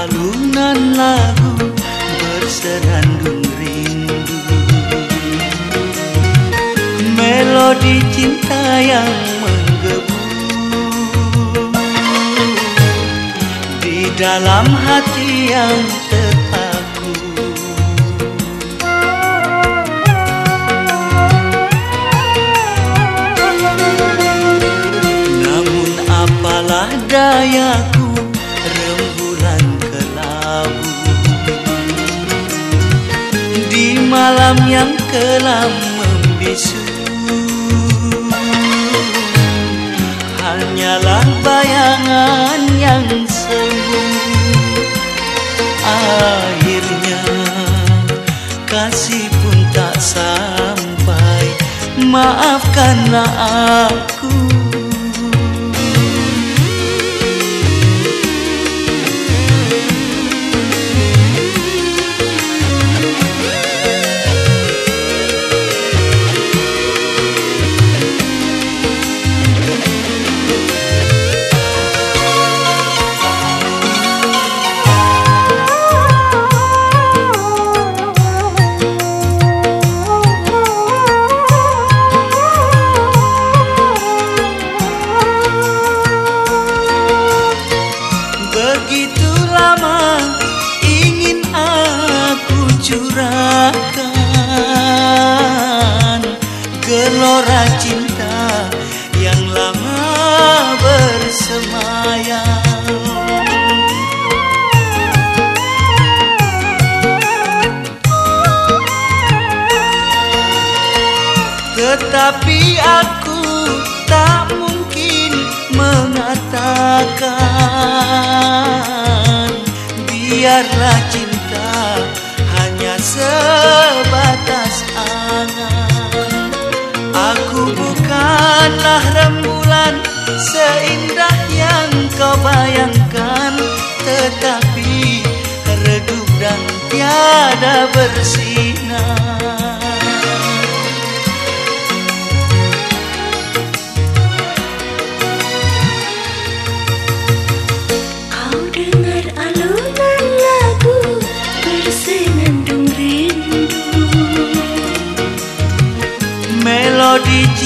alunan lagu berserandung rindu melodi cinta yang menggebu di dalam hati yang terpaku namun apalah daya. Malam yang kelam membisu. Hanyalah bayangan yang semu akhirnya kasih pun tak sampai. Maafkanlah aku Tetapi aku tak mungkin mengatakan Biarlah cinta hanya sebatas angan. Aku bukanlah rembulan seindah yang kau bayangkan Tetapi redup dan tiada bersinar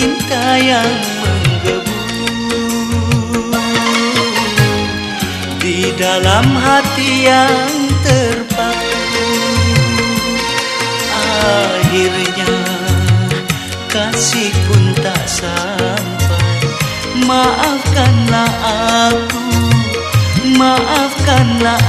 cinta yang menggebu di dalam hati yang terpaku. Akhirnya kasih pun tak sampai. Maafkanlah aku maafkanlah